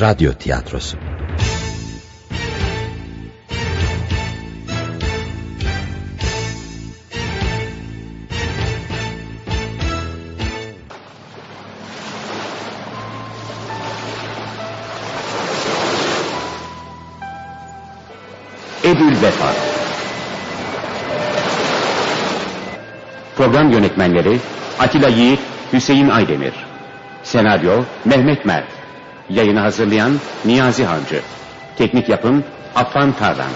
Radyo Tiyatrosu. Ebül Vefa. Program yönetmenleri Atilla Yiğit, Hüseyin Aydemir. Senaryo Mehmet Mert Yayını hazırlayan Niyazi Hancı Teknik yapım Affan Tarlan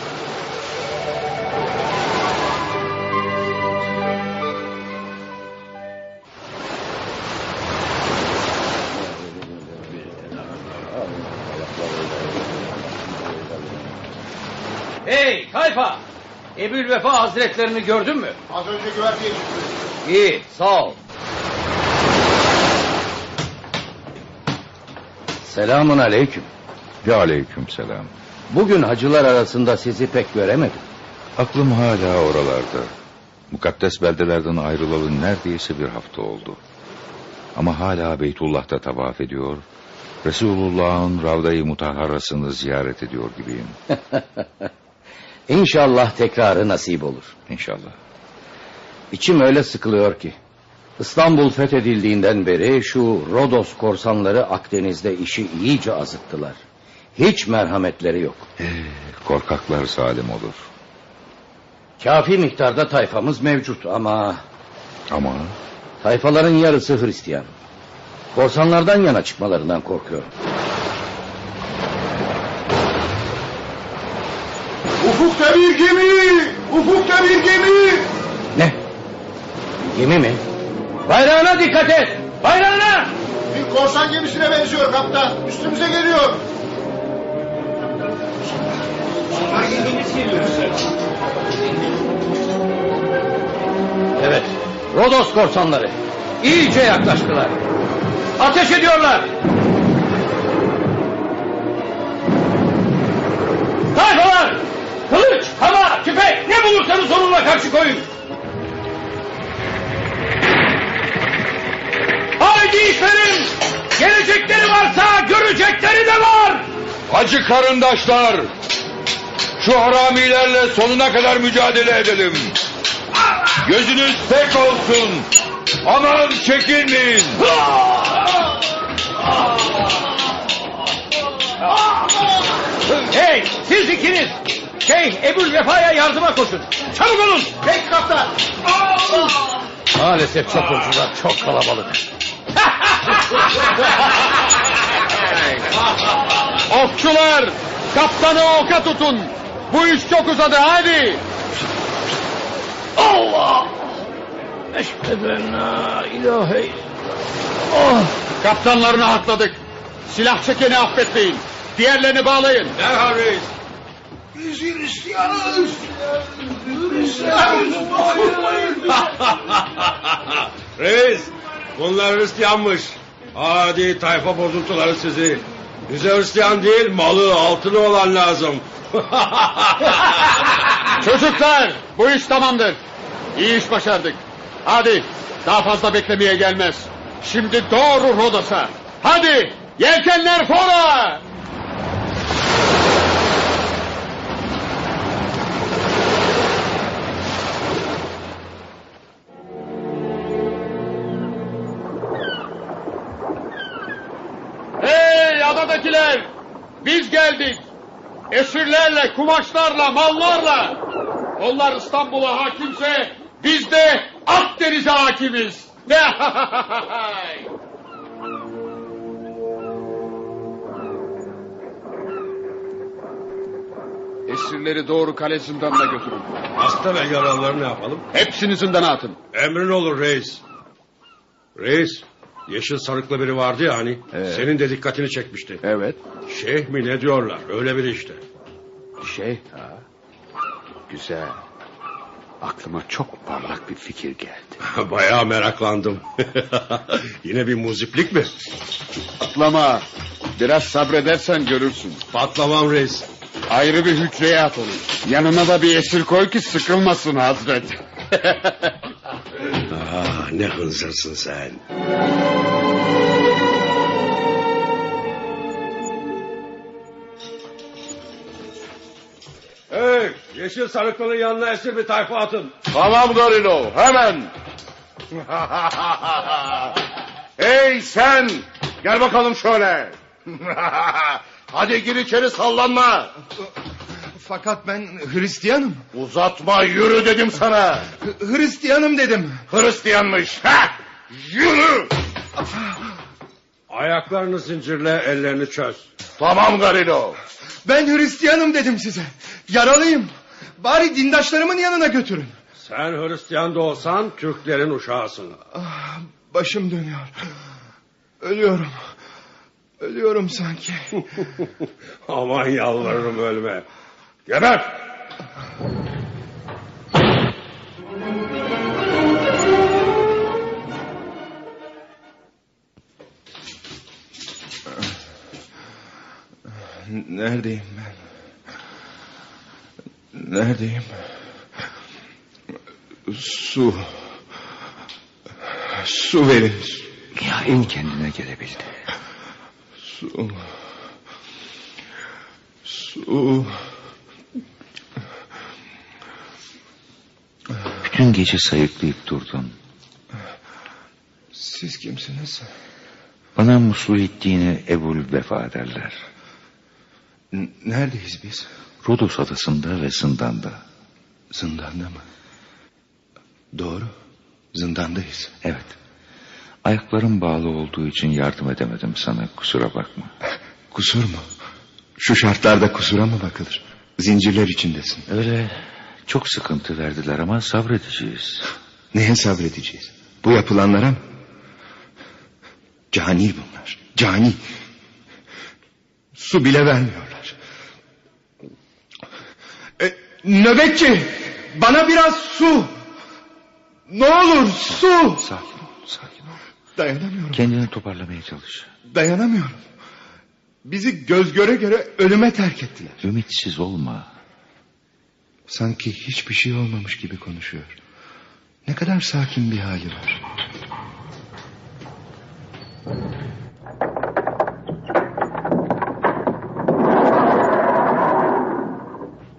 Hey tayfa! Ebül Vefa hazretlerini gördün mü? Az önce güverteye çıktı. İyi sağ ol. Selamun aleyküm. Ve aleyküm selam. Bugün hacılar arasında sizi pek göremedim. Aklım hala oralarda. Mukaddes beldelerden ayrılalı neredeyse bir hafta oldu. Ama hala Beytullah'ta tavaf ediyor. Resulullah'ın Ravda-i Mutahharasını ziyaret ediyor gibiyim. İnşallah tekrarı nasip olur. İnşallah. İçim öyle sıkılıyor ki. İstanbul fethedildiğinden beri şu Rodos korsanları Akdeniz'de işi iyice azıttılar. Hiç merhametleri yok. Korkaklar salim olur. Kafi miktarda tayfamız mevcut ama Ama tayfaların yarısı Hristiyan. Korsanlardan yana çıkmalarından korkuyorum. Ufukta bir gemi! Ufukta bir gemi! Ne? Gemi mi? Bayrağına dikkat et! Bayrağına! Bir korsan gemisine benziyor kaptan. Üstümüze geliyor. Evet. Rodos korsanları. İyice yaklaştılar. Ateş ediyorlar. Tayfalar! Kılıç, hava, tüfek ne bulursanız onunla karşı koyun. Haydi işlerim! Gelecekleri varsa görecekleri de var! Hacı karındaşlar! Şu haramilerle sonuna kadar mücadele edelim. Gözünüz tek olsun. Aman çekinmeyin. Hey siz ikiniz! Şey Ebul Vefa'ya yardıma koşun. Çabuk olun! Peki kaptan. Maalesef çapulcular çok kalabalık. Okçular! Kaptanı oka tutun! Bu iş çok uzadı hadi! Allah! Eşhedü en la ilahe illallah. Kaptanlarını hakladık. Silah çekeni affetmeyin. Diğerlerini bağlayın. Derhal reis. Biz Hristiyanız. Hristiyanız. Reis bunlar Hristiyanmış. Hadi tayfa bozuntuları sizi. Bize Hristiyan değil malı altını olan lazım. Çocuklar bu iş tamamdır. İyi iş başardık. Hadi daha fazla beklemeye gelmez. Şimdi doğru Rodos'a. Hadi yelkenler fora! Adadakiler! Biz geldik. Esirlerle, kumaşlarla, mallarla. Onlar İstanbul'a hakimse biz de Akdeniz'e hakimiz. Esirleri doğru kale zindanına götürün. Hasta ve yaralıları ne yapalım? Hepsini zindana atın. Emrin olur reis. Reis yeşil sarıklı biri vardı ya hani. Senin de dikkatini çekmişti. Evet. Şeyh mi ne diyorlar öyle biri işte. Şey ha. Güzel. Aklıma çok parlak bir fikir geldi. Bayağı meraklandım. Yine bir muziplik mi? Atlama. Biraz sabredersen görürsün. Patlamam reis. Ayrı bir hücreye at onu. Yanına da bir esir koy ki sıkılmasın Hazret. Ne hınzırsın sen. Hey yeşil sarıklının yanına esir bir tayfa atın. Tamam Gorilo hemen. hey sen gel bakalım şöyle. Hadi gir içeri sallanma. Fakat ben Hristiyanım. Uzatma yürü dedim sana. H- Hristiyanım dedim. Hristiyanmış. Heh, yürü. Ayaklarını zincirle ellerini çöz. Tamam Garino. Ben Hristiyanım dedim size. Yaralıyım. Bari dindaşlarımın yanına götürün. Sen Hristiyan da olsan Türklerin uşağısın. Ah, Başım dönüyor. Ölüyorum. Ölüyorum sanki. Aman yalvarırım ölme. Geber! Neredeyim ben? Neredeyim? Su. Su verin. Nihayet kendine gelebildi. Su. Su. Bütün gece sayıklayıp durdun. Siz kimsiniz? Bana Musluhiddin'i Ebul Vefa derler. N- Neredeyiz biz? Rodos adasında ve zindanda. Zindanda mı? Doğru. Zindandayız. Evet. Ayaklarım bağlı olduğu için yardım edemedim sana kusura bakma. Kusur mu? Şu şartlarda kusura mı bakılır? Zincirler içindesin. Öyle çok sıkıntı verdiler ama sabredeceğiz. Neye sabredeceğiz? Bu yapılanlara mı? Cani bunlar. Cani. Su bile vermiyorlar. E, nöbetçi! Bana biraz su! Ne olur su! Sakin ol, sakin ol. Dayanamıyorum. Kendini toparlamaya çalış. Dayanamıyorum. Bizi göz göre göre ölüme terk ettiler. Ümitsiz olma. Sanki hiçbir şey olmamış gibi konuşuyor. Ne kadar sakin bir hali var.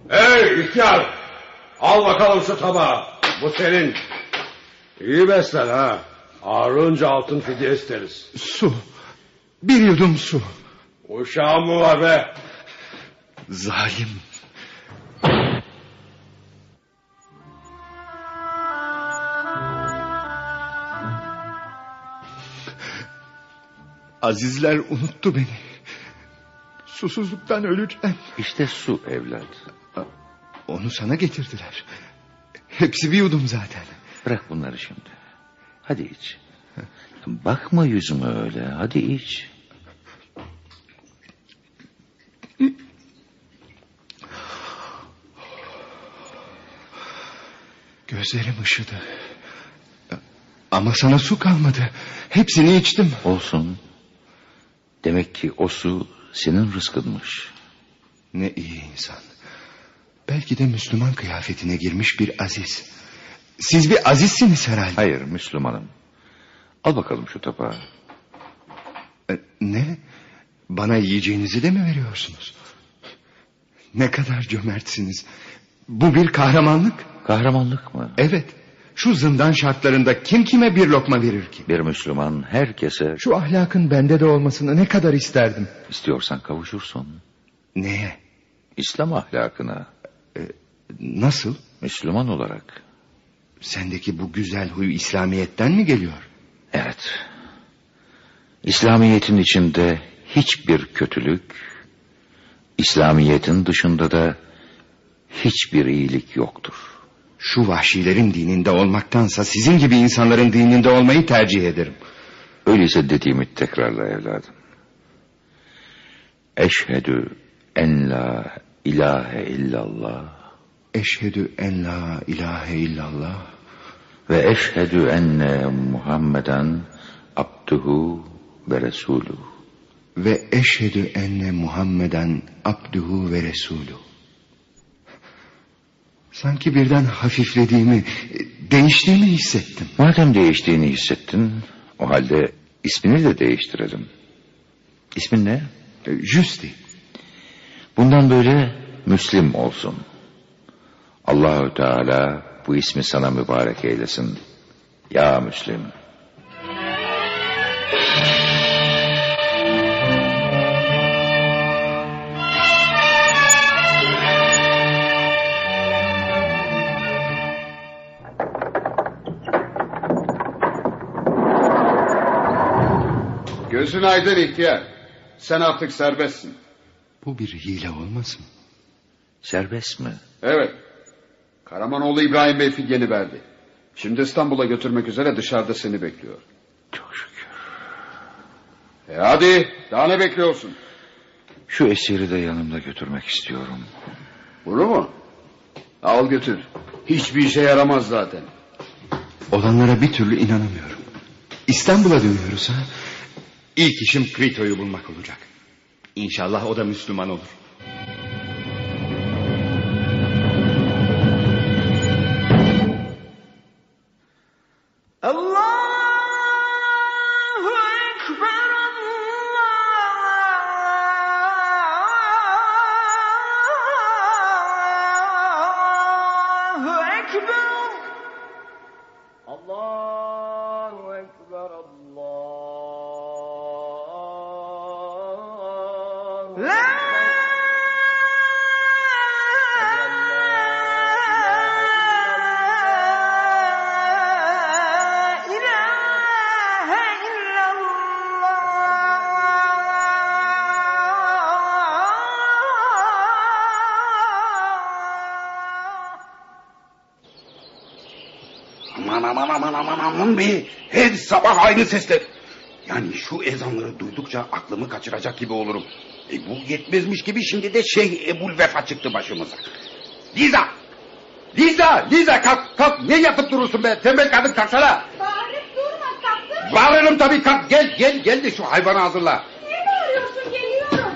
Hey ihtiyar! Al bakalım şu tabağı. Bu senin. İyi beslen ha. Ağrınca altın fidye isteriz. Su. Bir yudum su. Uşağın mı var be? Zalim. Azizler unuttu beni. Susuzluktan öleceğim. İşte su evlat. Onu sana getirdiler. Hepsi bir yudum zaten. Bırak bunları şimdi. Hadi iç. Bakma yüzüme öyle. Hadi iç. Gözlerim ışıdı. Ama sana su kalmadı. Hepsini içtim. Olsun. Demek ki o su senin rızkınmış. Ne iyi insan. Belki de Müslüman kıyafetine girmiş bir aziz. Siz bir azizsiniz herhalde. Hayır Müslümanım. Al bakalım şu tabağı. E, Ne? Bana yiyeceğinizi de mi veriyorsunuz? Ne kadar cömertsiniz. Bu bir kahramanlık. Kahramanlık mı? Evet. Şu zindan şartlarında kim kime bir lokma verir ki? Bir Müslüman herkese Şu ahlakın bende de olmasını ne kadar isterdim. istiyorsan kavuşursun. Neye? İslam ahlakına. Nasıl? Müslüman olarak. Sendeki bu güzel huy İslamiyet'ten mi geliyor? Evet. İslamiyet'in içinde hiçbir kötülük, İslamiyet'in dışında da hiçbir iyilik yoktur. Şu vahşilerin dininde olmaktansa sizin gibi insanların dininde olmayı tercih ederim. Öyleyse dediğimi tekrarla evladım. Eşhedü en la ilahe illallah Eşhedü en la ilahe illallah ve eşhedü enne Muhammeden abduhu ve resulü. ve eşhedü enne Muhammeden abduhu ve resulü. Sanki birden hafiflediğimi, değiştiğimi hissettim. Madem değiştiğini hissettin, o halde ismini de değiştirelim. İsmin ne? E, Justi. Bundan böyle Müslim olsun. Allahü Teala bu ismi sana mübarek eylesin. Ya Müslim. Gözün aydın ihtiyar. Sen artık serbestsin. Bu bir hile olmasın? Serbest mi? Evet. Karamanoğlu İbrahim Bey fidyeni verdi. Şimdi İstanbul'a götürmek üzere dışarıda seni bekliyor. Çok şükür. E hadi daha ne bekliyorsun? Şu esiri de yanımda götürmek istiyorum. Bunu mu? Al götür. Hiçbir işe yaramaz zaten. Olanlara bir türlü inanamıyorum. İstanbul'a dönüyoruz ha. İlk işim Krito'yu bulmak olacak. İnşallah o da Müslüman olur. Sabah aynı sesler. Yani şu ezanları duydukça aklımı kaçıracak gibi olurum. E bu yetmezmiş gibi şimdi de Şeyh Ebul Vefa çıktı başımıza. Liza! Liza! Liza kalk kalk. Ne yatıp durursun be? Tembel kadın kalksana. Bağırıp durma kaptın. Bağırırım tabii kalk. Gel gel gel de şu hayvanı hazırla. Niye bağırıyorsun geliyorum.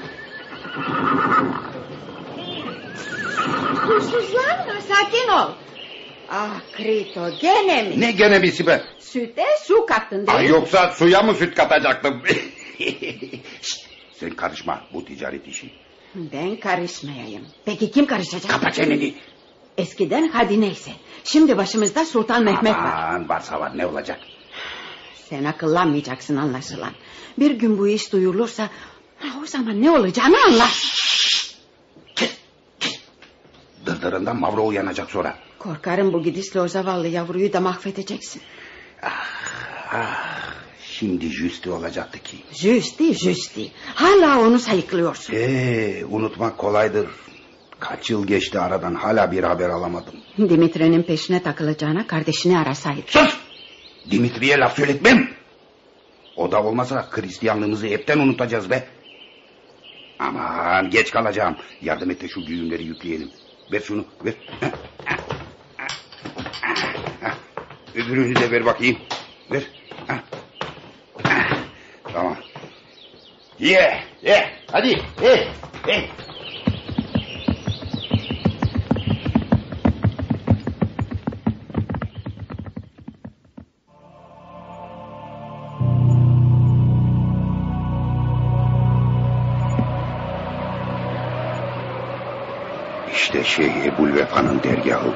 Huysuzlanma sakin ol. Ah Krito gene mi? Ne gene birisi be? Süte kattın değil Ay mi? yoksa suya mı süt katacaktım? Şşt, sen karışma bu ticaret işi. Ben karışmayayım. Peki kim karışacak? Kapa çeneni. Eskiden hadi neyse. Şimdi başımızda Sultan Mehmet var. Aman varsa var ne olacak? Sen akıllanmayacaksın anlaşılan. Bir gün bu iş duyulursa... ha, ...o zaman ne olacağını anla. Dırdırından Mavro uyanacak sonra. Korkarım bu gidişle o zavallı yavruyu da mahvedeceksin. Ah, şimdi Jüsti olacaktı ki. Jüsti jüsti. Hala onu sayıklıyorsun. Ee, unutmak kolaydır. Kaç yıl geçti aradan hala bir haber alamadım. Dimitri'nin peşine takılacağına kardeşini arasaydın. Sus! Dimitri'ye laf söyletmem. O da olmasa Hristiyanlığımızı hepten unutacağız be. Aman geç kalacağım. Yardım et de şu güğümleri yükleyelim. Ver şunu ver. Öbürünü de ver bakayım. Ver. Tamam. Ye ye hadi ye ye. İşte şey Ebul Vefa'nın dergahı.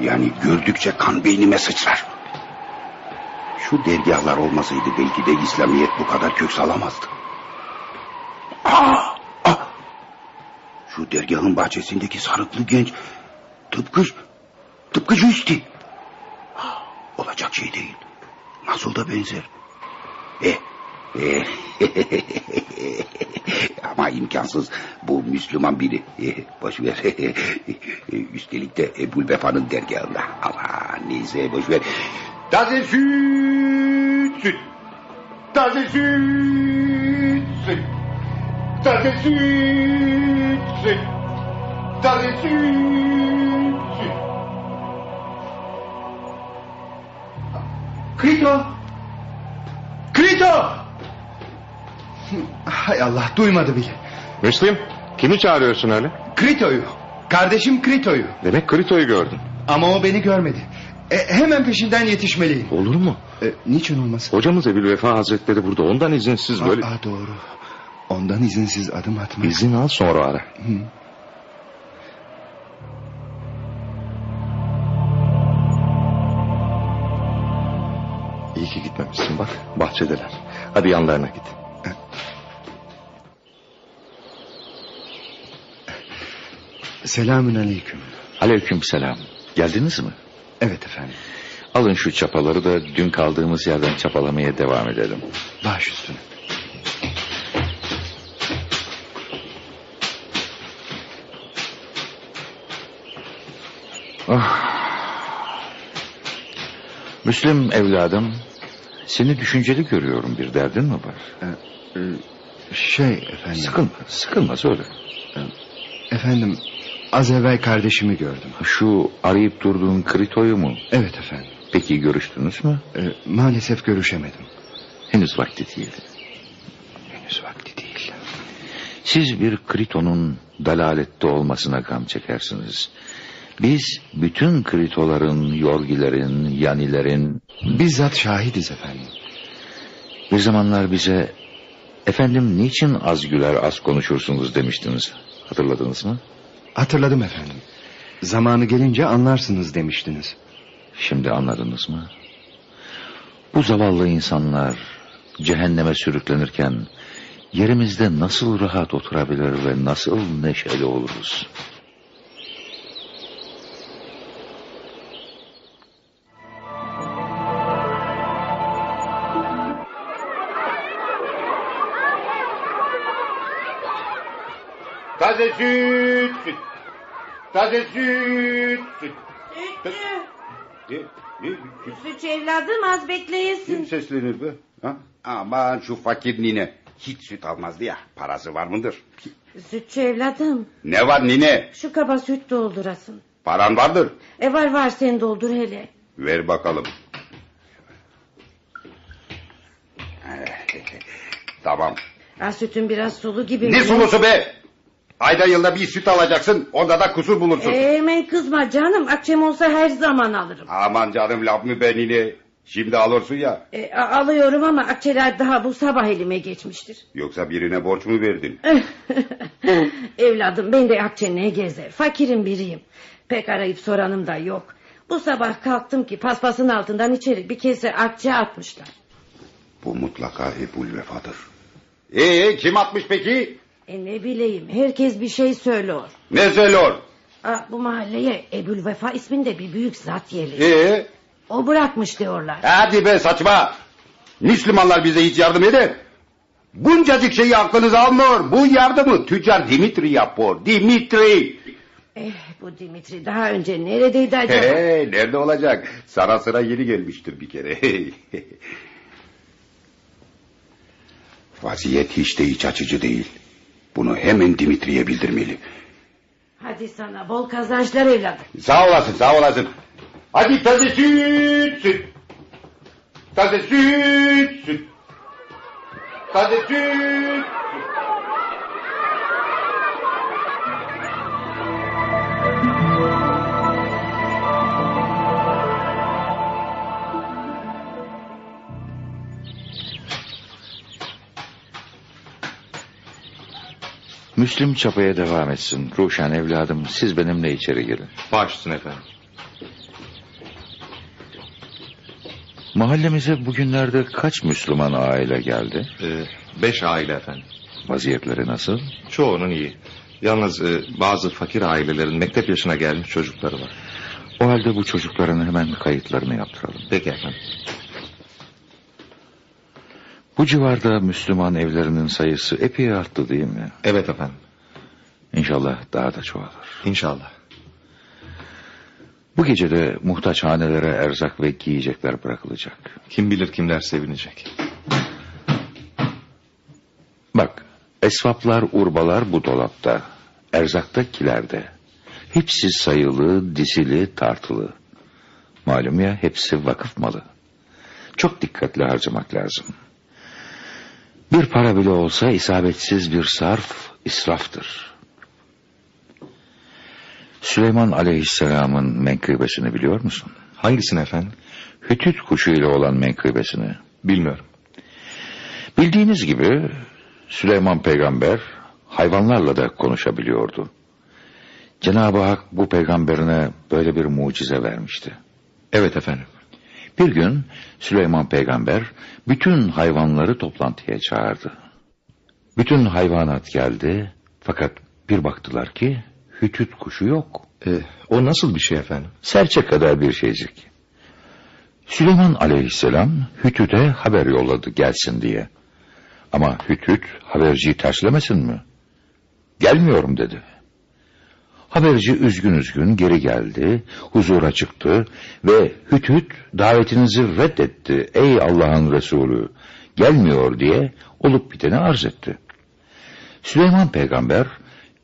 Yani gördükçe kan beynime sıçrar. Şu dergahlar olmasaydı belki de İslamiyet bu kadar kök salamazdı. Şu dergahın bahçesindeki sarıklı genç tıpkı tıpkı Justi. Olacak şey değil. Nasıl da benzer. Eh, eh. Ama imkansız. Bu Müslüman biri. Eh, boş ver. Üstelik de Ebul Vefa'nın dergahında. Ama neyse boş ver. Taze süt, süt. Taze süt, süt. Taze süt, süt. Taze süt, süt. Krito! Krito! Hay Allah duymadı bile. Müslim, kimi çağırıyorsun öyle? Krito'yu. Kardeşim Krito'yu. Demek Krito'yu gördün. Ama o beni görmedi. E, hemen peşinden yetişmeliyim. Olur mu? E, niçin olmaz? Hocamız Ebil Vefa Hazretleri burada. Ondan izinsiz ah, böyle... Aa, doğru. Ondan izinsiz adım atma. İzin al sonra ara. Hı. İyi ki gitmemişsin bak. Bahçedeler. Hadi yanlarına git. Selamün aleyküm. Aleyküm selam. Geldiniz mi? Evet efendim. Alın şu çapaları da dün kaldığımız yerden çapalamaya devam edelim. Baş üstüne. Müslüm evladım, seni düşünceli görüyorum. Bir derdin mi var? Şey efendim. Sıkılma, sıkılma söyle. Efendim az evvel kardeşimi gördüm. Şu arayıp durduğun Krito'yu mu? Evet efendim. Peki görüştünüz mü? Ee, maalesef görüşemedim. Henüz vakti değil. Henüz vakti değil. Siz bir Krito'nun dalalette olmasına gam çekersiniz. Biz bütün Kritoların, Yorgilerin, Yanilerin... Bizzat şahidiz efendim. Bir zamanlar bize... Efendim niçin az güler az konuşursunuz demiştiniz. Hatırladınız mı? Hatırladım efendim. Zamanı gelince anlarsınız demiştiniz. Şimdi anladınız mı? Bu zavallı insanlar cehenneme sürüklenirken yerimizde nasıl rahat oturabilir ve nasıl neşeli oluruz? Süt. Taze süt, süt. Ne, Sütçü evladım az bekleyesin. kim seslenir be? Ha? Aman şu fakir nine. Hiç süt almazdı ya. Parası var mıdır? Sütçü evladım Ne var nine? şu kaba süt doldurasın. Paran vardır. E var var sen doldur hele. Ver bakalım. tamam. Ha, sütün biraz sulu gibi. Ne sulusu be? Ayda yılda bir süt alacaksın. Onda da kusur bulursun. E, hemen kızma canım. Akşam olsa her zaman alırım. Aman canım laf mı be nine? Şimdi alırsın ya. E, a- alıyorum ama akçeler daha bu sabah elime geçmiştir. Yoksa birine borç mu verdin? Evladım ben de akçe gezer. Fakirim biriyim. Pek arayıp soranım da yok. Bu sabah kalktım ki paspasın altından içeri bir kese akçe atmışlar. Bu mutlaka Ebul Vefa'dır. Ee kim atmış peki? E ne bileyim herkes bir şey söylüyor. Ne söylüyor? Aa, bu mahalleye Ebul Vefa isminde bir büyük zat yerleşti. Ee? O bırakmış diyorlar. Hadi be saçma. Müslümanlar bize hiç yardım eder. Buncacık şeyi aklınıza almıyor. Bu yardımı tüccar Dimitri yapıyor. Dimitri. Eh, bu Dimitri daha önce neredeydi acaba? He, nerede olacak? Sana sıra yeni gelmiştir bir kere. Vaziyet hiç de iç açıcı değil. Bunu hemen Dimitri'ye bildirmeli. Hadi sana bol kazançlar evladım. Sağ olasın, sağ olasın. Hadi taze süt, süt. Taze süt, süt. Taze süt. Müslüm çapaya devam etsin. Ruşen evladım siz benimle içeri girin. Baş üstüne efendim. Mahallemize bugünlerde kaç Müslüman aile geldi? Ee, beş aile efendim. Vaziyetleri nasıl? Çoğunun iyi. Yalnız e, bazı fakir ailelerin mektep yaşına gelmiş çocukları var. O halde bu çocukların hemen kayıtlarını yaptıralım. Peki efendim. Bu civarda Müslüman evlerinin sayısı epey arttı değil mi? Evet efendim. İnşallah daha da çoğalır. İnşallah. Bu gece de muhtaç hanelere erzak ve giyecekler bırakılacak. Kim bilir kimler sevinecek. Bak, esvaplar, urbalar bu dolapta. Erzakta kilerde. Hepsi sayılı, dizili, tartılı. Malum ya hepsi vakıf malı. Çok dikkatli harcamak lazım. Bir para bile olsa isabetsiz bir sarf israftır. Süleyman Aleyhisselam'ın menkıbesini biliyor musun? Hangisini efendim? Hütüt kuşu ile olan menkıbesini. Bilmiyorum. Bildiğiniz gibi Süleyman peygamber hayvanlarla da konuşabiliyordu. Cenab-ı Hak bu peygamberine böyle bir mucize vermişti. Evet efendim. Bir gün Süleyman peygamber bütün hayvanları toplantıya çağırdı. Bütün hayvanat geldi fakat bir baktılar ki hütüt kuşu yok. E, o nasıl bir şey efendim? Serçe kadar bir şeycik. Süleyman aleyhisselam Hütüt'e haber yolladı gelsin diye. Ama Hütüt haberciyi terslemesin mi? Gelmiyorum dedi. Haberci üzgün üzgün geri geldi, huzura çıktı ve Hütüt davetinizi reddetti ey Allah'ın Resulü, gelmiyor diye olup biteni arz etti. Süleyman peygamber,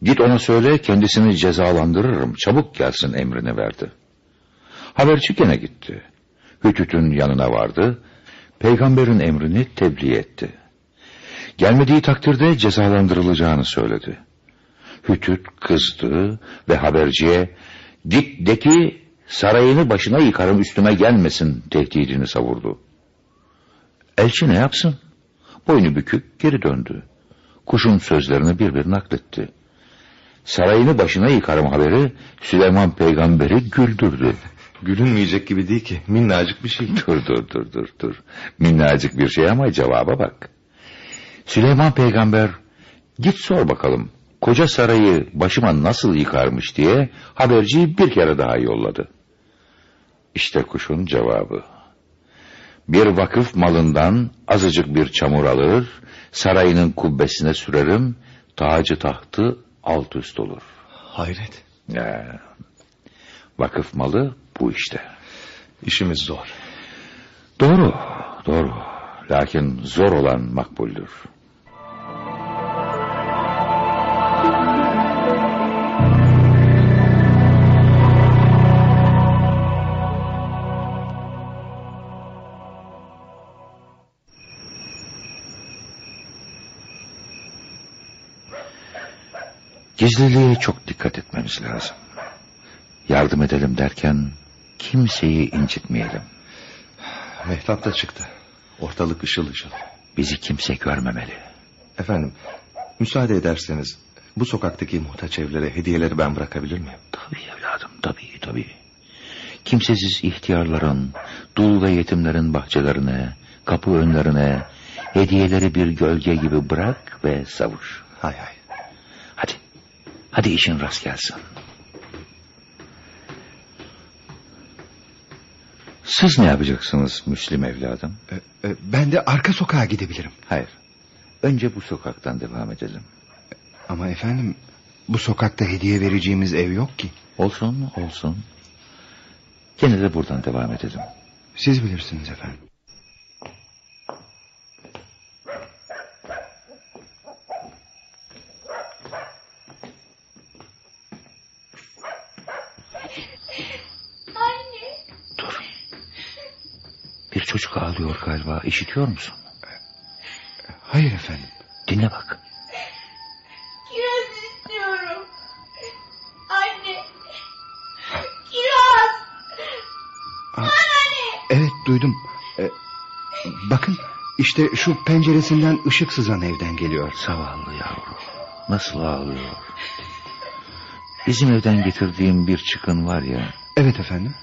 git ona söyle kendisini cezalandırırım, çabuk gelsin emrini verdi. Haberci gene gitti. Hütüt'ün yanına vardı, peygamberin emrini tebliğ etti. Gelmediği takdirde cezalandırılacağını söyledi. Hütüt kızdı ve haberciye git de ki sarayını başına yıkarım üstüme gelmesin tehdidini savurdu. Elçi ne yapsın? Boynu bükük geri döndü. Kuşun sözlerini bir bir nakletti. Sarayını başına yıkarım haberi Süleyman peygamberi güldürdü. Gülünmeyecek gibi değil ki. Minnacık bir şey. Dur dur dur dur dur. Minnacık bir şey ama cevaba bak. Süleyman peygamber git sor bakalım koca sarayı başıma nasıl yıkarmış diye haberciyi bir kere daha yolladı. İşte kuşun cevabı. Bir vakıf malından azıcık bir çamur alır, sarayının kubbesine sürerim, tacı tahtı alt üst olur. Hayret. Ya, vakıf malı bu işte. İşimiz zor. Doğru, doğru. Lakin zor olan makbuldür. Gizliliğe çok dikkat etmemiz lazım. Yardım edelim derken kimseyi incitmeyelim. Mehtap da çıktı. Ortalık ışıl ışıl. Bizi kimse görmemeli. Efendim, müsaade ederseniz bu sokaktaki muhtaç evlere hediyeleri ben bırakabilir miyim? Tabii evladım, tabii, tabii. Kimsesiz ihtiyarların, dul ve yetimlerin bahçelerine, kapı önlerine, hediyeleri bir gölge gibi bırak ve savuş. Hay hay. Hadi, işin rast gelsin. Siz ne yapacaksınız Müslim evladım? E, ben de arka sokağa gidebilirim. Hayır. Önce bu sokaktan devam edelim. Ama efendim bu sokakta hediye vereceğimiz ev yok ki. Olsun, olsun. Gene de buradan devam edelim. Siz bilirsiniz efendim. Anne. Dur. Bir çocuk ağlıyor galiba. İşitiyor musun? Hayır efendim. Dinle bak. Kiraz istiyorum. Anne. Kiraz. Anne. Evet duydum. E, bakın işte şu penceresinden ışık sızan evden geliyor. Zavallı yavru. Nasıl ağlıyor. Bizim evden getirdiğim bir çıkın var ya. Evet efendim.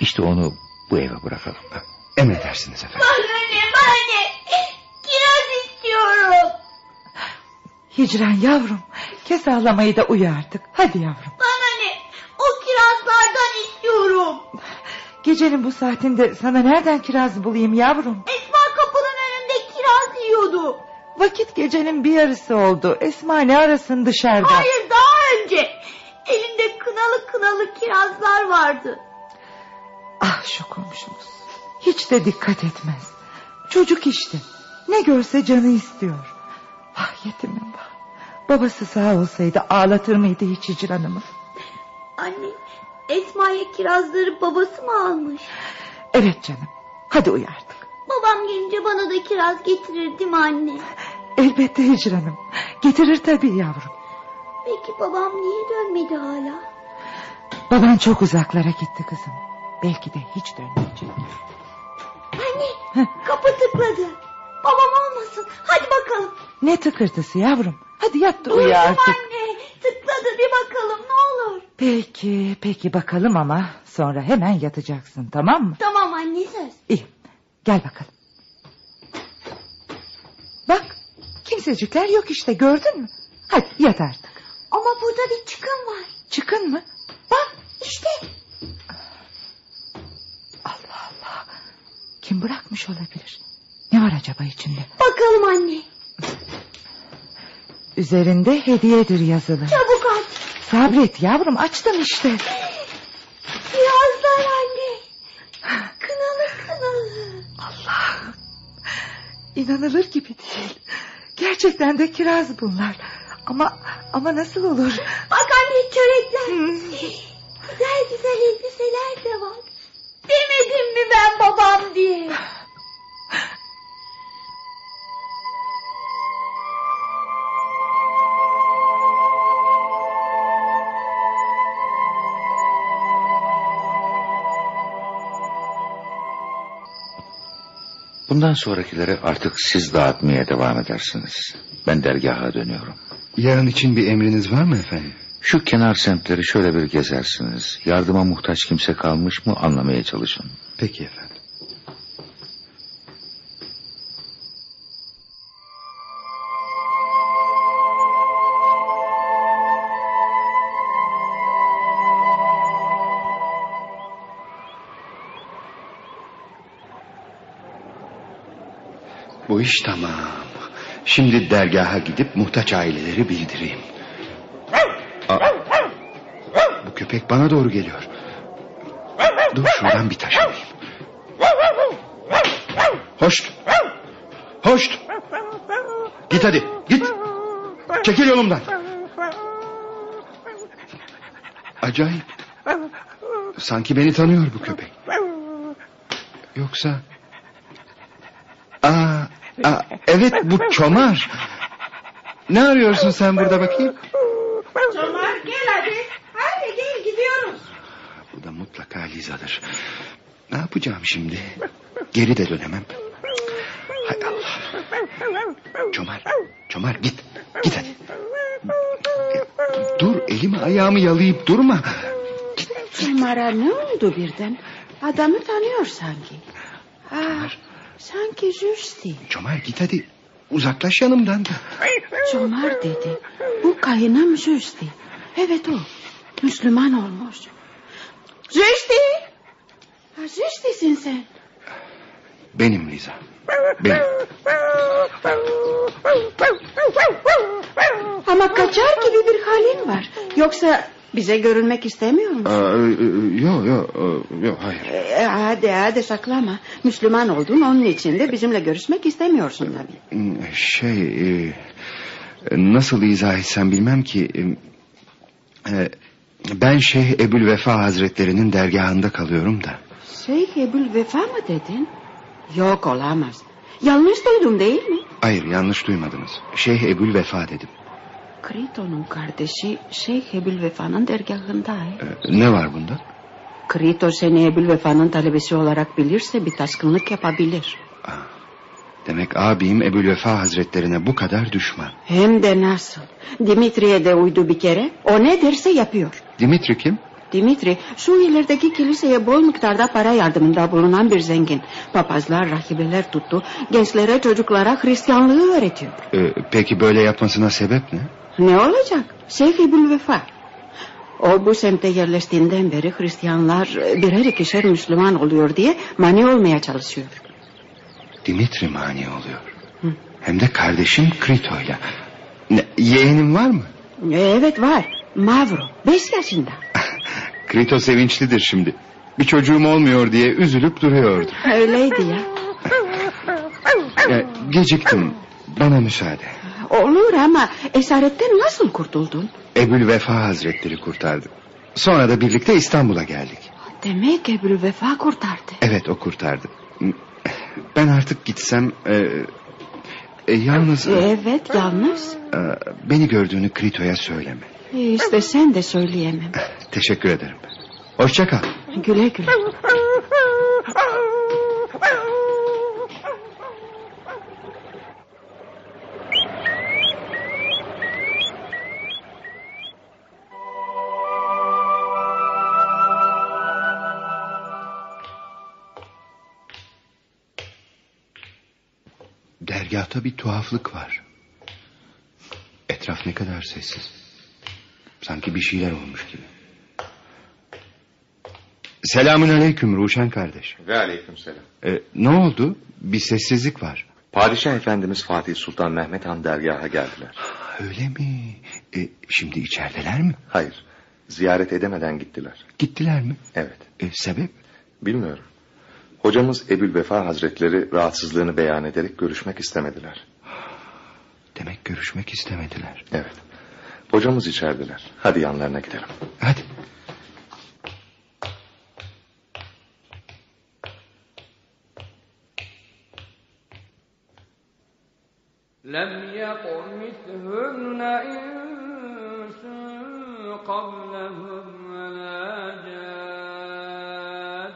İşte onu bu eve bırakalım. Emredersiniz efendim. Anne. Anne. Kiraz istiyorum. Hicran yavrum. Kes ağlamayı da uyu artık. Hadi yavrum. Bana ne? O kirazlardan istiyorum. Gecenin bu saatinde sana nereden kiraz bulayım yavrum? Esma kapının önünde kiraz yiyordu. Vakit gecenin bir yarısı oldu. Esma ne arasın dışarıda? Hayır daha önce. Elinde kınalı kınalı kirazlar vardı. Ah şu komşumuz. Hiç de dikkat etmez. Çocuk işte. Ne görse canı istiyor. Ah yetimim var. Babası sağ olsaydı ağlatır mıydı hiç hicranımı? Anne Esma'ya kirazları babası mı almış? Evet canım. Hadi uyu artık. Babam gelince bana da kiraz getirir değil mi anne? Elbette hicranım. Getirir tabii yavrum. Peki babam niye dönmedi hala? Baban çok uzaklara gitti kızım. Belki de hiç dönmeyecek. Anne kapı tıkladı. Babam olmasın. Hadi bakalım. Ne tıkırtısı yavrum. Hadi yat da uyu artık. anne. Tıkladı. Bir bakalım ne olur. Peki peki bakalım ama sonra hemen yatacaksın tamam mı? Tamam anne söz. İyi gel bakalım. Bak kimsecikler yok işte gördün mü? Hadi yat artık. Ama burada bir çıkın var. Çıkın mı? Bak işte. Allah Allah. Kim bırakmış olabilir? Ne var acaba içinde? Bakalım anne. Üzerinde hediyedir yazılı. Çabuk aç. Sabret yavrum açtım işte. Yazlar anne. Kınalı kınalı. Allah'ım. İnanılır gibi değil. Gerçekten de kiraz bunlar. Ama ama nasıl olur? Bak anne çörekler. güzel güzel elbiseler de var. Demedim mi ben babam diye. Bundan sonrakileri artık siz dağıtmaya devam edersiniz. Ben dergaha dönüyorum. Yarın için bir emriniz var mı efendim? Şu kenar semtleri şöyle bir gezersiniz. Yardıma muhtaç kimse kalmış mı anlamaya çalışın. Peki efendim. Bu iş tamam. Şimdi dergaha gidip muhtaç aileleri bildireyim. Aa, bu köpek bana doğru geliyor. Dur şuradan bir taş alayım. Hoş. Hoş. Git hadi git. Çekil yolumdan. Acayip. Sanki beni tanıyor bu köpek. Yoksa... Aa, aa, evet bu çomar. Ne arıyorsun sen burada bakayım? Çomar gel hadi. Hadi gel gidiyoruz. Bu da mutlaka Liza'dır. Ne yapacağım şimdi? Geri de dönemem. Çomar, Çomar git. Git hadi. Dur elimi ayağımı yalayıp durma. Çomar'a ne oldu birden? Adamı tanıyor sanki. Ha, sanki Justi. Çomar git hadi. Uzaklaş yanımdan. Çomar dedi. Bu kayınım Justi. Evet o. Müslüman olmuş. Justi! Justi'sin sen. Benim Liza. Benim. Ama kaçar gibi bir halin var. Yoksa bize görünmek istemiyor musun? Yok yok yok hayır. Ee, hadi hadi saklama. Müslüman oldun onun için de bizimle görüşmek istemiyorsun tabii. Şey e, nasıl izah etsem bilmem ki. E, ben Şeyh Ebul Vefa Hazretlerinin dergahında kalıyorum da. Şeyh Ebul Vefa mı dedin? Yok olamaz. Yanlış duydum değil mi? Hayır yanlış duymadınız. Şeyh Ebul Vefa dedim. Krito'nun kardeşi Şeyh Ebul Vefa'nın dergahında. he? E, ne var bunda? Krito seni Ebul Vefa'nın talebesi olarak bilirse bir taskınlık yapabilir. Demek abim Ebul Vefa Hazretlerine bu kadar düşman. Hem de nasıl? Dimitri'ye de uydu bir kere. O ne derse yapıyor. Dimitri kim? Dimitri şu ilerideki kiliseye bol miktarda para yardımında bulunan bir zengin. Papazlar, rahibeler tuttu. Gençlere, çocuklara Hristiyanlığı öğretiyor. E, peki böyle yapmasına sebep ne? Ne olacak? Şeyh İbn Vefa. O bu semte yerleştiğinden beri Hristiyanlar birer ikişer Müslüman oluyor diye mani olmaya çalışıyor. Dimitri mani oluyor. Hem de kardeşim Krito'yla. Ne, yeğenin var mı? Evet var. Mavro. Beş yaşında. Krito sevinçlidir şimdi. Bir çocuğum olmuyor diye üzülüp duruyordu. Öyleydi ya. E, geciktim. Bana müsaade. Olur ama esaretten nasıl kurtuldun? Ebul Vefa Hazretleri kurtardı. Sonra da birlikte İstanbul'a geldik. Demek Ebul Vefa kurtardı. Evet o kurtardı. Ben artık gitsem... E, e, yalnız... Evet yalnız. e, beni gördüğünü Krito'ya söyleme. İyi istesen de söyleyemem. Teşekkür ederim. Hoşça kal. Güle güle. Dergahta bir tuhaflık var. Etraf ne kadar sessiz. Sanki bir şeyler olmuş gibi. Selamün aleyküm Ruşen kardeş. Ve aleykümselam. Ee, ne oldu? Bir sessizlik var. Padişah Efendimiz Fatih Sultan Mehmet Han dergaha geldiler. Öyle mi? Ee, şimdi içerideler mi? Hayır. Ziyaret edemeden gittiler. Gittiler mi? Evet. Ee, sebep? Bilmiyorum. Hocamız Ebül Vefa Hazretleri rahatsızlığını beyan ederek görüşmek istemediler. Demek görüşmek istemediler. Evet. Hocamız içerideler. Hadi yanlarına gidelim. Hadi. لم يطمثهن إنس قبلهم ولا جاد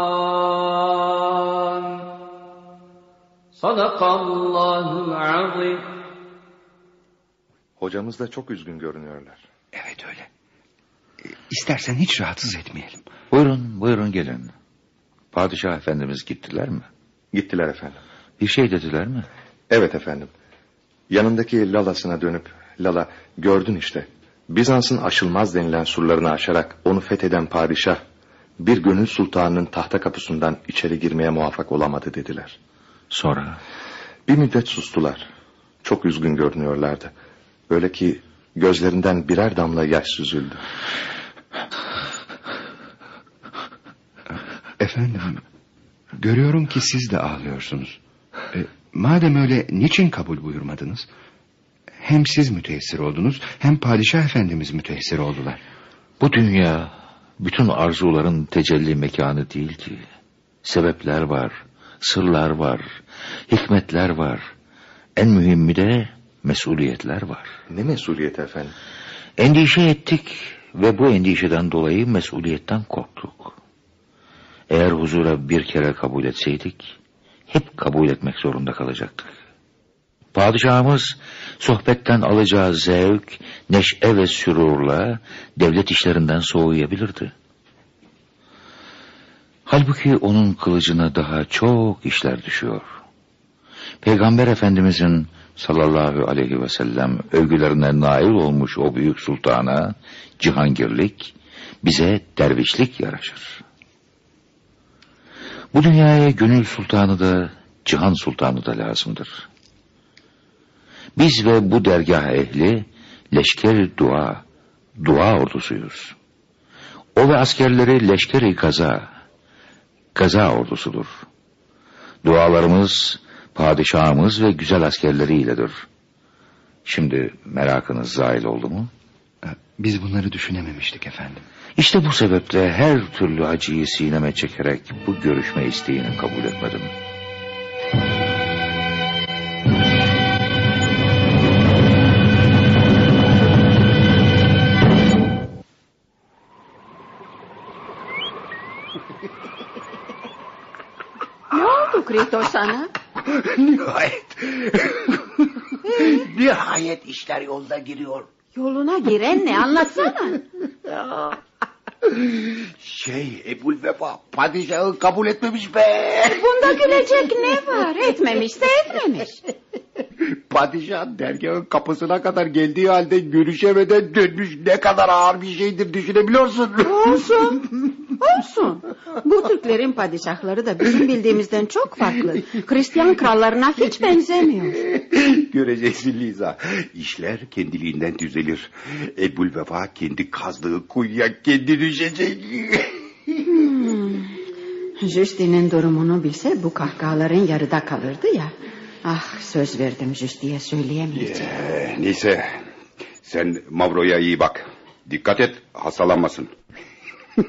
Sadakallahul azim. Hocamız da çok üzgün görünüyorlar. Evet öyle. E, istersen hiç rahatsız etmeyelim. Buyurun, buyurun gelin. Padişah efendimiz gittiler mi? Gittiler efendim. Bir şey dediler mi? Evet efendim. Yanındaki lalasına dönüp, lala gördün işte. Bizans'ın aşılmaz denilen surlarını aşarak onu fetheden padişah, bir gönül sultanının tahta kapısından içeri girmeye muvaffak olamadı dediler. Sonra? Bir müddet sustular. Çok üzgün görünüyorlardı. Öyle ki gözlerinden birer damla yaş süzüldü. Efendim, görüyorum ki siz de ağlıyorsunuz. E, madem öyle niçin kabul buyurmadınız? Hem siz müteessir oldunuz hem padişah efendimiz müteessir oldular. Bu dünya bütün arzuların tecelli mekanı değil ki. Sebepler var, sırlar var, hikmetler var. En mühimi de mesuliyetler var. Ne mesuliyeti efendim? Endişe ettik ve bu endişeden dolayı mesuliyetten korktuk. Eğer huzura bir kere kabul etseydik, hep kabul etmek zorunda kalacaktık. Padişahımız sohbetten alacağı zevk, neşe ve sürurla devlet işlerinden soğuyabilirdi. Halbuki onun kılıcına daha çok işler düşüyor. Peygamber Efendimizin sallallahu aleyhi ve sellem övgülerine nail olmuş o büyük sultana cihangirlik, bize dervişlik yaraşır. Bu dünyaya gönül sultanı da cihan sultanı da lazımdır. Biz ve bu dergah ehli leşker dua, dua ordusuyuz. O ve askerleri leşkeri kaza, kaza ordusudur. Dualarımız, padişahımız ve güzel askerleriyledir. Şimdi merakınız zahil oldu mu? Biz bunları düşünememiştik efendim. İşte bu sebeple her türlü acıyı sineme çekerek bu görüşme isteğini kabul etmedim. Krito sana? Nihayet. Nihayet işler yolda giriyor. Yoluna giren ne anlatsana. Şey Ebul Vefa padişahı kabul etmemiş be. Bunda gülecek ne var? Etmemişse etmemiş. Padişah dergahın kapısına kadar geldiği halde görüşemeden dönmüş ne kadar ağır bir şeydir düşünebiliyorsun. Olsun. Olsun. Bu Türklerin padişahları da bizim bildiğimizden çok farklı. Hristiyan krallarına hiç benzemiyor. Göreceksin Liza. İşler kendiliğinden düzelir. Ebul Vefa kendi kazdığı kuyuya kendi düşecek. Hmm. Justine'in durumunu bilse bu kahkahaların yarıda kalırdı ya. Ah söz verdim Justi'ye söyleyemeyeceğim. Ee, neyse Sen Mavro'ya iyi bak. Dikkat et hastalanmasın.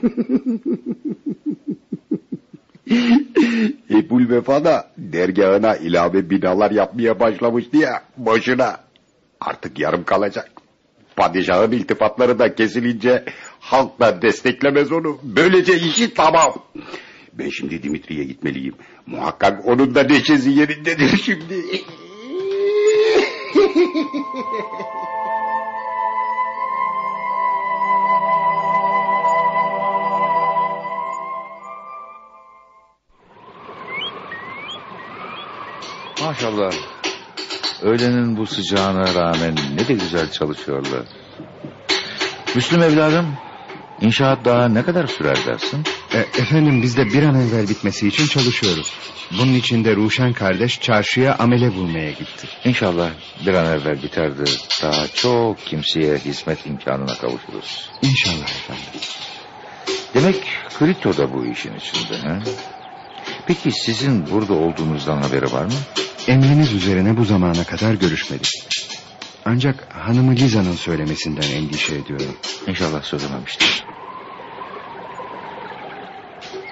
Ebul Vefa da dergahına ilave binalar yapmaya başlamıştı ya boşuna. Artık yarım kalacak. Padişahın iltifatları da kesilince halk da desteklemez onu. Böylece işi tamam. Ben şimdi Dimitri'ye gitmeliyim. Muhakkak onun da neşesi yerindedir şimdi. Maşallah. Öğlenin bu sıcağına rağmen ne de güzel çalışıyorlar. Müslüm evladım, inşaat daha ne kadar sürer dersin? E, efendim biz de bir an evvel bitmesi için çalışıyoruz. Bunun için de Ruşen kardeş çarşıya amele bulmaya gitti. İnşallah bir an evvel biter de daha çok kimseye hizmet imkanına kavuşuruz. İnşallah efendim. Demek Krito da bu işin içinde. He? Peki sizin burada olduğunuzdan haberi var mı? Emriniz üzerine bu zamana kadar görüşmedik. Ancak hanımı Liza'nın söylemesinden endişe ediyorum. İnşallah söylememiştir.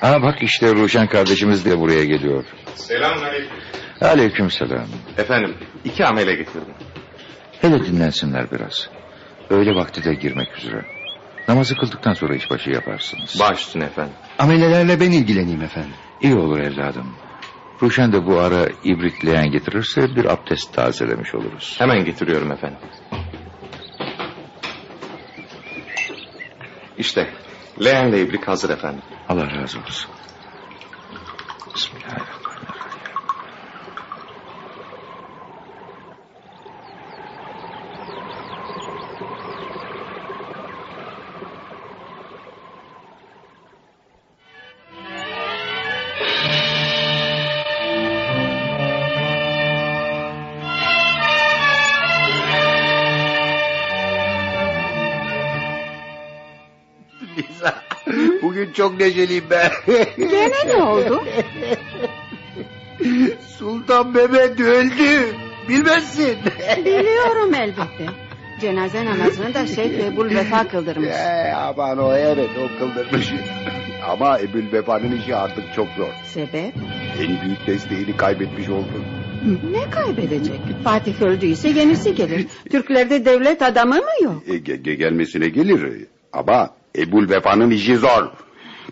Ha bak işte Ruşen kardeşimiz de buraya geliyor. Selamünaleyküm. Aleyküm selam. Efendim iki amele getirdim. Hele dinlensinler biraz. Öğle vakti de girmek üzere. Namazı kıldıktan sonra işbaşı yaparsınız. Baş üstüne efendim. Amelelerle ben ilgileneyim efendim. İyi olur evladım. Ruşen de bu ara ibrik leğen getirirse bir abdest tazelemiş oluruz. Hemen getiriyorum efendim. İşte leğenle ibrik hazır efendim. Allah razı olsun. Bismillahirrahmanirrahim. Çok neşeliyim ben. Gene ne oldu? Sultan Mehmet öldü. Bilmezsin. Biliyorum elbette. Cenaze namazını da Şeyh Ebul Vefa kıldırmış. Ee, aman o evet o kıldırmış. Ama Ebul Vefa'nın işi artık çok zor. Sebep? En büyük desteğini kaybetmiş oldu. Ne kaybedecek? Fatih öldüyse yenisi gelir. Türklerde devlet adamı mı yok? E, ge- gelmesine gelir. Ama Ebul Vefa'nın işi zor.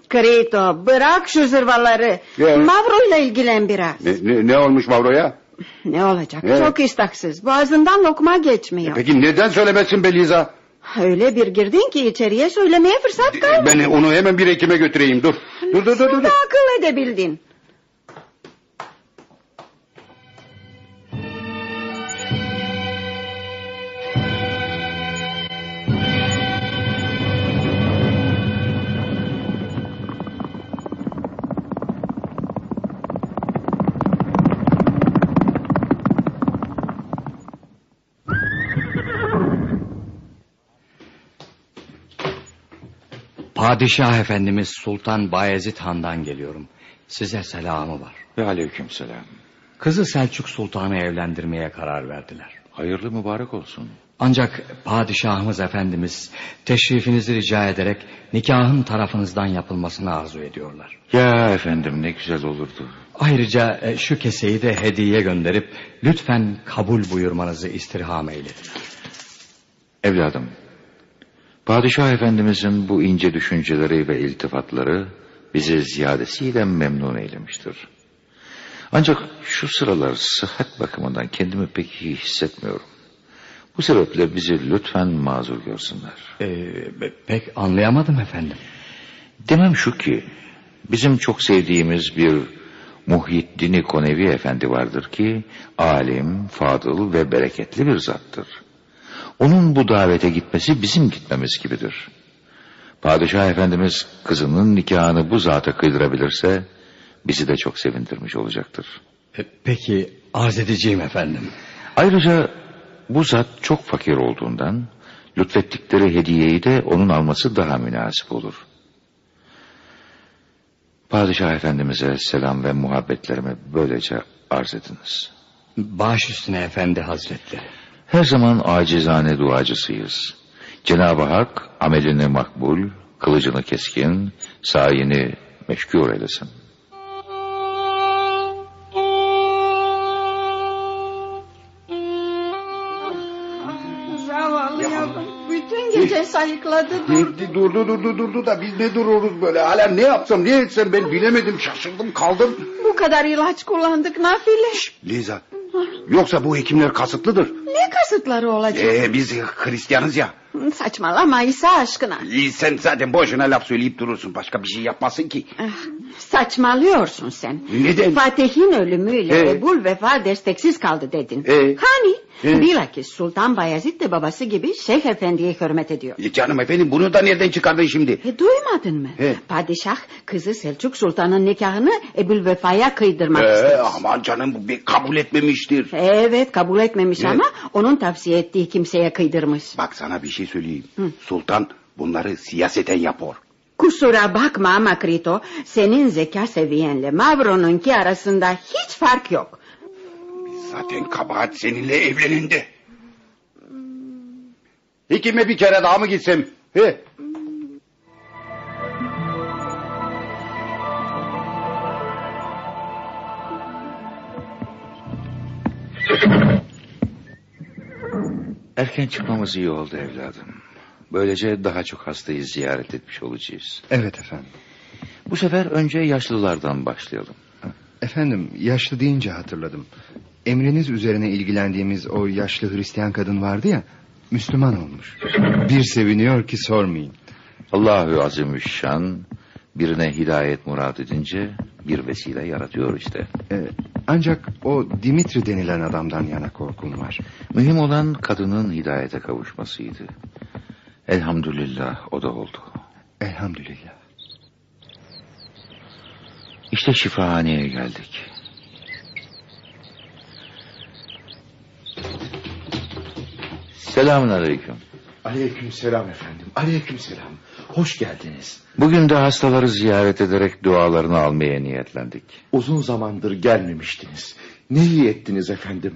Krito bırak şu zırvaları. Ya. Mavro'yla ilgilen biraz. Ne, ne, ne olmuş Mavro'ya? Ne olacak? Evet. Çok istaksız. Boğazından lokma geçmiyor. Peki neden söylemezsin be Liza? Öyle bir girdin ki içeriye söylemeye fırsat kalmadı. Ben onu hemen bir hekime götüreyim. Dur. Dur dur dur. dur. Akıl edebildin. Padişah Efendimiz Sultan Bayezid Han'dan geliyorum. Size selamı var. Ve aleyküm selam. Kızı Selçuk Sultan'ı evlendirmeye karar verdiler. Hayırlı mübarek olsun. Ancak padişahımız efendimiz teşrifinizi rica ederek nikahın tarafınızdan yapılmasını arzu ediyorlar. Ya efendim ne güzel olurdu. Ayrıca e, şu keseyi de hediye gönderip lütfen kabul buyurmanızı istirham eyledim. Evladım, Padişah Efendimizin bu ince düşünceleri ve iltifatları bizi ziyadesiyle memnun eylemiştir. Ancak şu sıralar sıhhat bakımından kendimi pek iyi hissetmiyorum. Bu sebeple bizi lütfen mazur görsünler. Ee, pek anlayamadım efendim. Demem şu ki, bizim çok sevdiğimiz bir Muhyiddin Konevi Efendi vardır ki, alim, fadıl ve bereketli bir zattır. Onun bu davete gitmesi bizim gitmemiz gibidir. Padişah Efendimiz kızının nikahını bu zata kıydırabilirse bizi de çok sevindirmiş olacaktır. E, Peki arz edeceğim efendim. Ayrıca bu zat çok fakir olduğundan lütfettikleri hediyeyi de onun alması daha münasip olur. Padişah Efendimiz'e selam ve muhabbetlerimi böylece arz ediniz. Baş üstüne efendi hazretleri. Her zaman acizane duacısıyız. Cenab-ı Hak amelini makbul, kılıcını keskin, sayini meşgul eylesin. Gece sayıkladı durdu. Durdu durdu durdu da biz ne dururuz böyle hala ne yapsam ne etsem ben bilemedim şaşırdım kaldım. Bu kadar ilaç kullandık nafile. Liza yoksa bu hekimler kasıtlıdır. Ne kasıtları olacak? Ee, biz Hristiyanız ya. Saçmalama İsa aşkına. İyi, sen zaten boşuna laf söyleyip durursun başka bir şey yapmasın ki. Ah, Saçmalıyorsun sen. Neden? Fatih'in ölümüyle Ee? Ebul Vefa desteksiz kaldı dedin. Ee? Hani? Ee? Bilakis Sultan Bayezid de babası gibi Şeyh Efendi'ye hürmet ediyor. E canım efendim bunu da nereden çıkardın şimdi? E, duymadın mı? He. Padişah kızı Selçuk Sultan'ın nikahını Ebul Vefa'ya kıydırmak Ee, istemiş. aman canım bu bir kabul etmemiştir. Evet kabul etmemiş Ne? ama onun tavsiye ettiği kimseye kıydırmış. Bak sana bir şey söyleyeyim. Sultan bunları siyaseten yapıyor. Kusura bakma ama Krito senin zeka seviyenle Mavro'nunki arasında hiç fark yok. Zaten kabahat seninle evleninde. Hekime bir kere daha mı gitsem? He? Erken çıkmamız iyi oldu evladım. Böylece daha çok hastayı ziyaret etmiş olacağız. Evet efendim. Bu sefer önce yaşlılardan başlayalım. Efendim yaşlı deyince hatırladım. Emriniz üzerine ilgilendiğimiz o yaşlı Hristiyan kadın vardı ya... Müslüman olmuş. Bir seviniyor ki sormayın. Allahü Azimüşşan birine hidayet murad edince bir vesile yaratıyor işte. Ee, ancak o Dimitri denilen adamdan yana korkum var. Mühim olan kadının hidayete kavuşmasıydı. Elhamdülillah o da oldu. Elhamdülillah. İşte şifahaneye geldik. Selamun aleyküm. Aleyküm selam efendim. Aleyküm selam. Hoş geldiniz. Bugün de hastaları ziyaret ederek dualarını almaya niyetlendik. Uzun zamandır gelmemiştiniz. Ne iyi ettiniz efendim.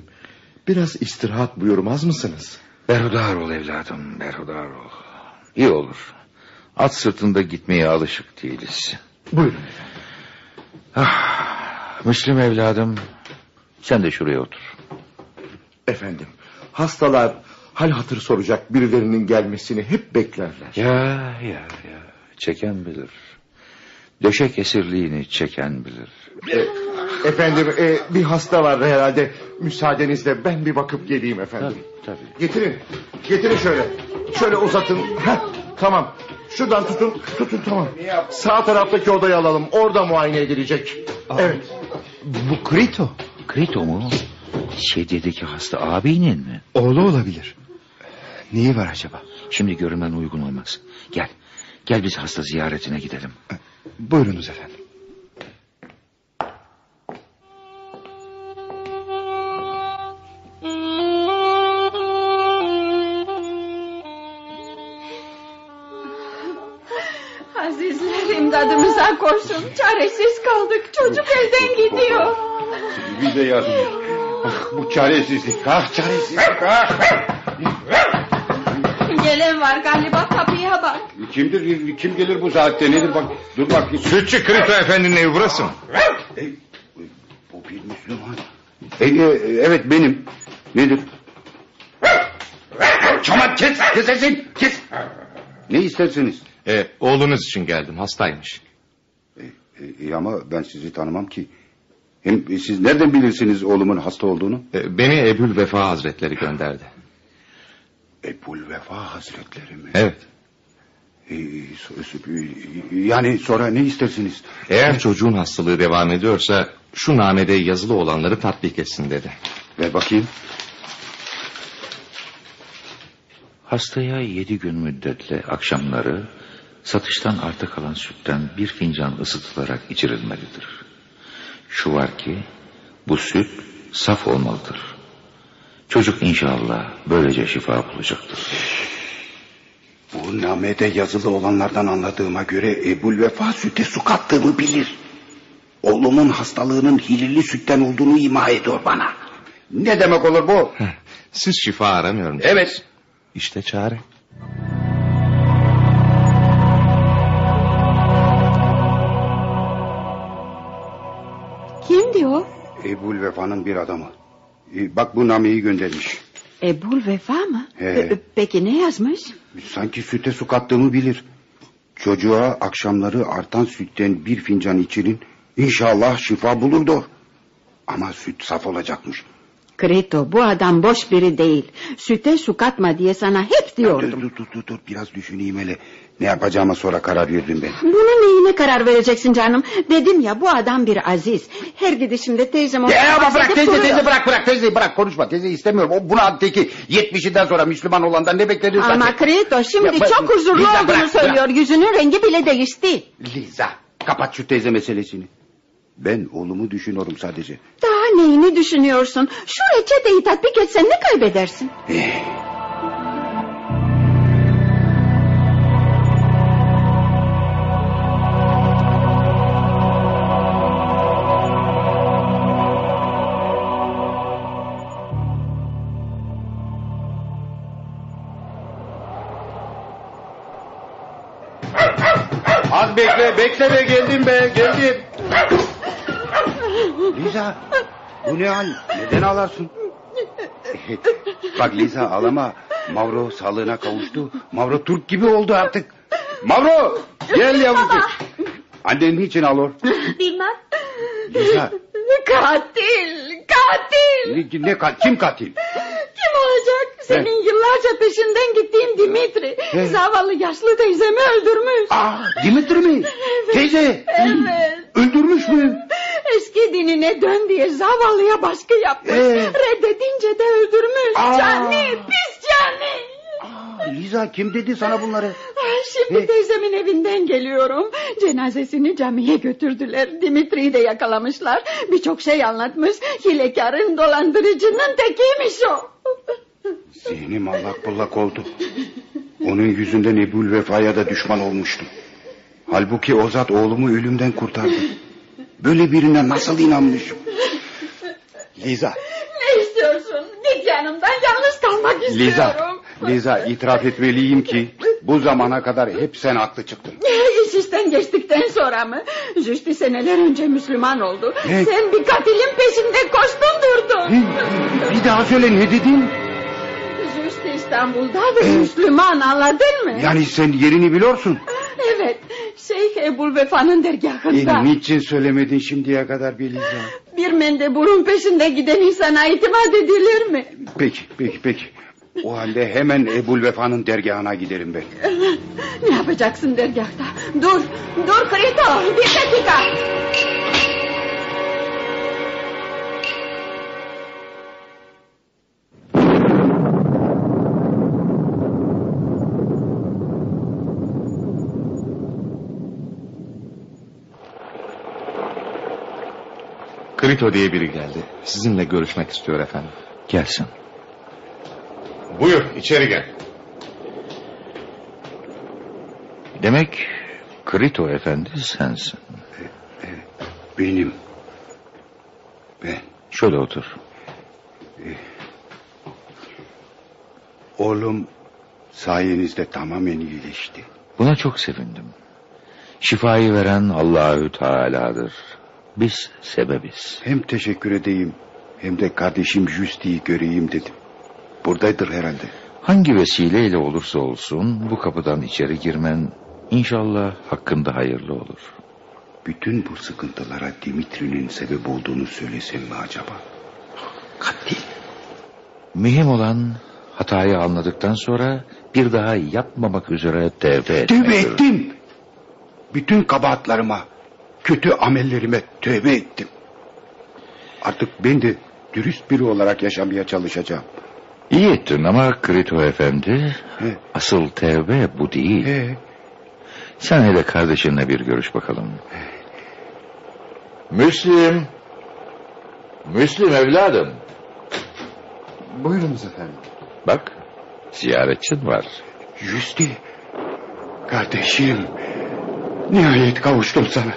Biraz istirahat buyurmaz mısınız? Berhudar ol evladım, berhudar ol. İyi olur. At sırtında gitmeye alışık değiliz. Buyurun Ah, Müslüm evladım, sen de şuraya otur. efendim. Hastalar hal hatır soracak birilerinin gelmesini hep beklerler. Ya ya ya, çeken bilir. Döşek esirliğini çeken bilir. E, efendim e, bir hasta var herhalde. Müsaadenizle ben bir bakıp geleyim efendim. Tabii. Getirin. Getirin şöyle. Şöyle uzatın. Heh, tamam. Şuradan tutun. Tutun tamam. Sağ taraftaki odayı alalım. Orada muayene edilecek. Evet. Bu Krito. Krito mu? Şedyedeki hasta ağabeyinin mi? Oğlu olabilir. Neyi var acaba? Şimdi görünmen uygun olmaz. Gel, gel biz hasta ziyaretine gidelim. Buyurunuz efendim. Azizler imdadımıza koşun. Çaresiz kaldık. Çocuk elden gidiyor. Bir de yardım. Ah, bu çaresizlik. Ah çaresizlik. Ah. Gelen var galiba kapıya bak. Kimdir? Kim gelir bu saatte? Nedir bak? Dur bak. Sütçü Krito Efendi'nin evi burası mı? E, bu bir Müslüman. E, e, evet benim. Nedir? Çamat kes. Kes sesini. Kes. Ne istersiniz? E, oğlunuz için geldim. Hastaymış. E, e, ama ben sizi tanımam ki. Hem e, siz nereden bilirsiniz oğlumun hasta olduğunu? E, beni Ebul Vefa Hazretleri gönderdi. Ebul Vefa Hazretleri mi? Evet. Yani sonra ne istersiniz? Eğer çocuğun hastalığı devam ediyorsa şu namede yazılı olanları tatbik etsin dedi. Ver bakayım. Hastaya yedi gün müddetle akşamları satıştan arta kalan sütten bir fincan ısıtılarak içirilmelidir. Şu var ki bu süt saf olmalıdır. Çocuk inşallah böylece şifa bulacaktır. Bu namede yazılı olanlardan anladığıma göre Ebul Vefa süte su kattığımı bilir. Oğlumun hastalığının hilirli sütten olduğunu ima ediyor bana. Ne demek olur bu? Siz şifa aramıyor musunuz? Evet. İşte çare. Kim diyor? Ebul Vefa'nın bir adamı. E, bak bu nameyi göndermiş. Ebul Vefa mı? He. E, Peki ne yazmış? Sanki süte su kattığımı bilir. Çocuğa akşamları artan sütten bir fincan içirin. İnşallah şifa bulurdu. Ama süt saf olacakmış. Krito bu adam boş biri değil. Süte su katma diye sana hep diyordum. Dur dur dur dur biraz düşüneyim hele. Ne yapacağıma sonra karar verdim ben. Bunun neyine karar vereceksin canım? Dedim ya bu adam bir aziz. Her gidişimde teyzem... Ya ama bırak teyze duruyor. teyze bırak bırak teyze bırak konuşma teyze istemiyorum. O buna teki 70'inden sonra Müslüman olandan ne bekledin Ama zaten? Krito şimdi Ya bırak- çok huzurlu Liza, olduğunu bırak, söylüyor. Yüzünün rengi bile değişti. Liza kapat şu teyze meselesini. Ben oğlumu düşünüyorum sadece. Daha neyini düşünüyorsun? Şu reçeteyi tatbik etsen ne kaybedersin? Eh, Az bekle bekle be geldim be geldim. Liza bu ne hal neden ağlarsın? Bak Liza ağlama. Mavro sağlığına kavuştu. Mavro Türk gibi oldu artık. Mavro gel yavrucuk. Annen niçin ağlıyor? Bilmem. Liza Katil, katil. ne, ne ka- kim katil? Kim olacak? Senin yıllarca peşinden gittiğin Dimitri. Evet. Zavallı yaşlı teyzemi öldürmüş. Aa, Dimitri mi? Teyze. Evet. Öldürmüş mü? Eski dinine dön diye zavallıya baskı yapmış. Ee? Reddedince de öldürmüş. Aa. Cani, pis cani. Liza kim dedi sana bunları? Şimdi teyzemin evinden geliyorum. Cenazesini camiye götürdüler. Dimitri'yi de yakalamışlar. Birçok şey anlatmış. Hilekarın dolandırıcının tekiymiş o. Zihnim allak bullak oldu. Onun yüzünden Ebul Vefa'ya da düşman olmuştum. Halbuki o zat oğlumu ölümden kurtardı. Böyle birine nasıl inanmışım? Liza, Ne istiyorsun? Git yanımdan yalnız kalmak istiyorum. Liza, Liza itiraf etmeliyim ki bu zamana kadar hep sen haklı çıktın. İş işten geçtikten sonra mı? Jüsti seneler önce Müslüman oldu. Ne? Sen bir katilin peşinde koştun durdun. Bir daha söyle ne dedin? İstanbul'da ve Müslüman anladın mı? Yani sen yerini biliyorsun. Evet. Şeyh Ebul Vefa'nın dergahında. E, niçin söylemedin şimdiye kadar bir Liza? Bir mendeburun peşinde giden insana itimat edilir mi? Peki, peki, peki. O halde hemen Ebul Vefa'nın dergahına giderim ben. Ne yapacaksın dergahta? Dur, dur Krito, bir dakika. Krito diye biri geldi. Sizinle görüşmek istiyor efendim. Gelsin. Buyur içeri gel. Demek Krito efendi sensin. Benim. Ben. Şöyle otur. Oğlum sayenizde tamamen iyileşti. Buna çok sevindim. Şifayı veren Allahü Teala'dır. Biz sebebiz. Hem teşekkür edeyim hem de kardeşim Justi'yi göreyim dedim. Buradaydır herhalde. Hangi vesileyle olursa olsun bu kapıdan içeri girmen inşallah hakkında hayırlı olur. Bütün bu sıkıntılara Dimitri'nin sebep olduğunu söylesem mi acaba? Katil. Mühim olan hatayı anladıktan sonra bir daha yapmamak üzere tevbe etmektir. Tövbe ettim. Bütün kabahatlarıma, kötü amellerime tövbe ettim. Artık ben de dürüst biri olarak yaşamaya çalışacağım. İyi ettin ama Krito efendi He. asıl tevbe bu değil. He. Sen hele kardeşinle bir görüş bakalım. Müslim. Müslim evladım. Buyurunuz efendim. Bak ziyaretçin var. Justi, kardeşim. Nihayet kavuştum sana.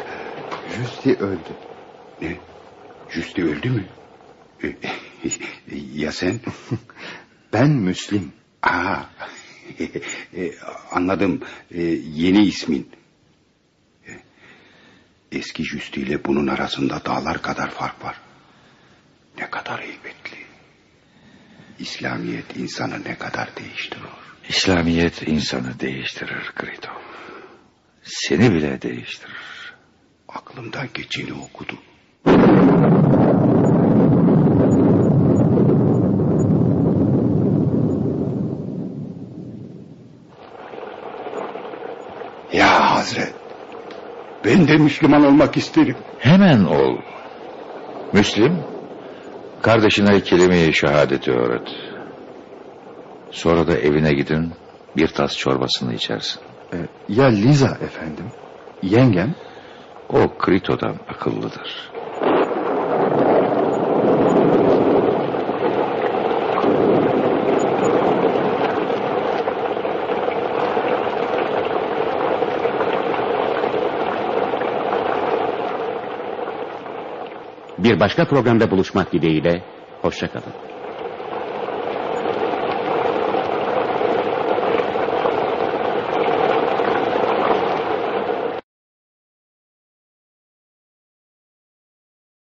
Justi öldü. Ne? Justi öldü mü? E, ya sen? Ben Müslim. Aa, e, anladım. E, yeni ismin. Eski Justi ile bunun arasında dağlar kadar fark var. Ne kadar heybetli. İslamiyet insanı ne kadar değiştirir. İslamiyet insanı değiştirir Krito. Seni bile değiştirir. Aklımdan geçeni okudu. Ya Hazret, ben de Müslüman olmak isterim. Hemen ol. Müslim, kardeşine kelime-i şehadeti öğret. Sonra da evine gidin, bir tas çorbasını içersin. Ee, ya Liza efendim? Yengem? O Krito'dan akıllıdır. Bir başka programda buluşmak dileğiyle, hoşçakalın.